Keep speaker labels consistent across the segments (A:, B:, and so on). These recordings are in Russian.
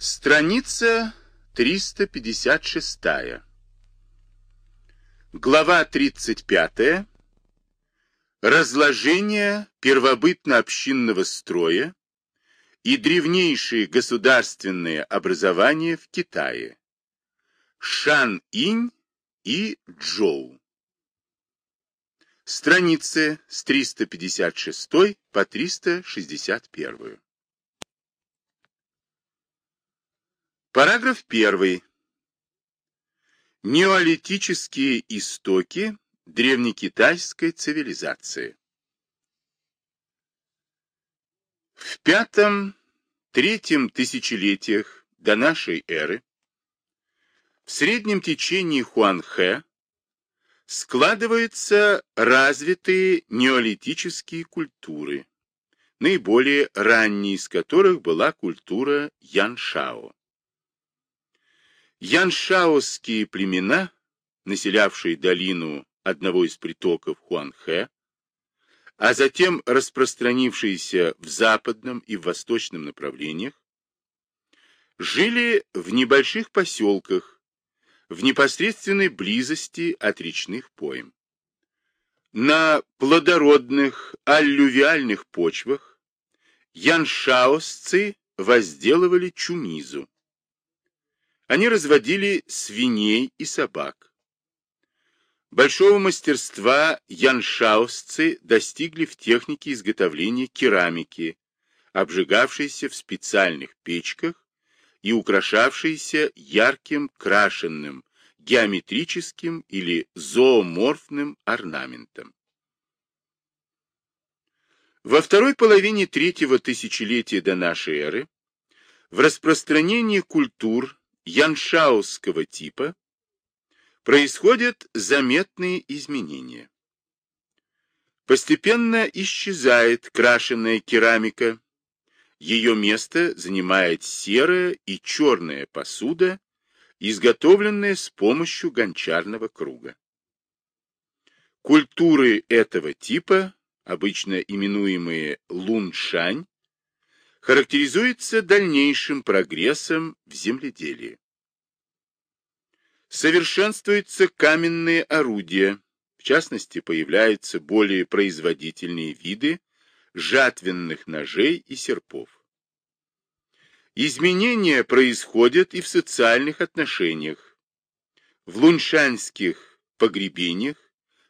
A: Страница 356. Глава 35. Разложение первобытно-общинного строя и древнейшие государственные образования в Китае. Шан-Инь и Джоу. Страницы с 356 по 361. Параграф 1. Неолитические истоки древнекитайской цивилизации. В пятом-третьем тысячелетиях до нашей эры в среднем течении Хуанхэ складываются развитые неолитические культуры, наиболее ранней из которых была культура Яншао. Яншаосские племена, населявшие долину одного из притоков Хуанхэ, а затем распространившиеся в западном и в восточном направлениях, жили в небольших поселках, в непосредственной близости от речных пойм. На плодородных аллювиальных почвах яншаосцы возделывали чумизу, они разводили свиней и собак. Большого мастерства яншаусцы достигли в технике изготовления керамики, обжигавшейся в специальных печках и украшавшейся ярким крашенным, геометрическим или зооморфным орнаментом. Во второй половине третьего тысячелетия до нашей эры в распространении культур яншаусского типа происходят заметные изменения. Постепенно исчезает крашеная керамика, ее место занимает серая и черная посуда, изготовленная с помощью гончарного круга. Культуры этого типа, обычно именуемые луншань, характеризуется дальнейшим прогрессом в земледелии. Совершенствуются каменные орудия, в частности, появляются более производительные виды жатвенных ножей и серпов. Изменения происходят и в социальных отношениях. В луншанских погребениях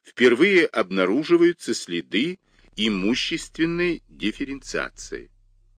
A: впервые обнаруживаются следы имущественной дифференциации.